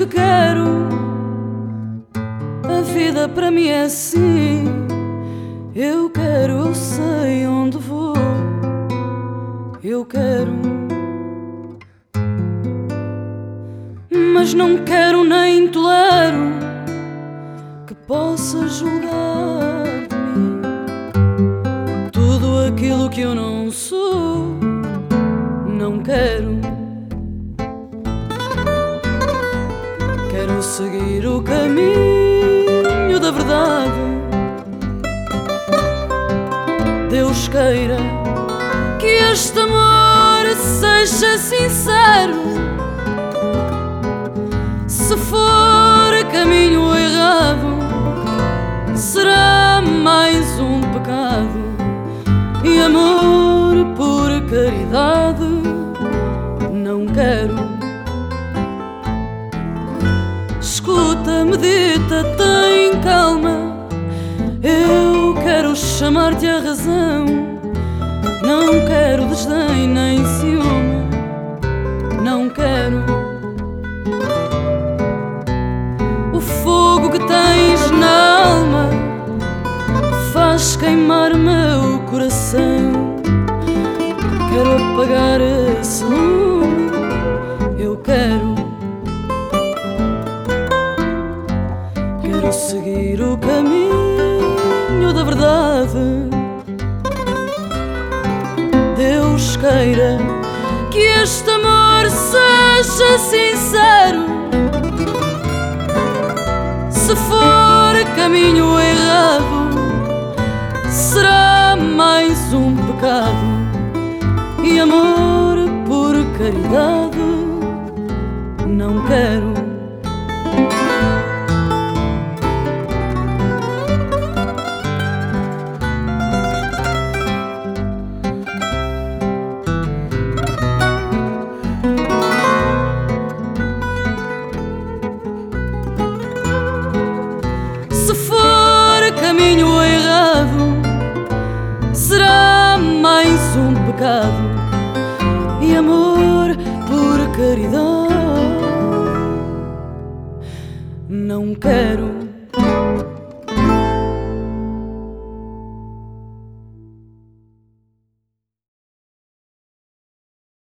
que quero. A vida para mim é assim. Eu quero, eu sei onde vou. Eu quero. Mas não quero nem tolero que possa julgar de mim tudo aquilo que eu não sou. Não quero. Seguir o caminho da verdade. Deus queira que este amor seja sincero. Se for caminho errado, será mais um pecado. E amor por caridade não quero. Chamar-te a razão. Não quero desdém nem ciúme. Não quero. O fogo que tens na alma faz queimar meu coração. Quero apagar esse lume. Eu quero. Quero seguir o caminho da verdade. Deus queira que este amor seja sincero. Se for caminho errado, será mais um pecado. E amor por caridade caminho errado, será mais um pecado. E amor por caridade, não quero.